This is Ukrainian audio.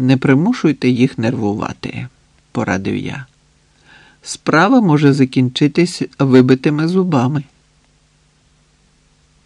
Не примушуйте їх нервувати, порадив я. Справа може закінчитись вибитими зубами.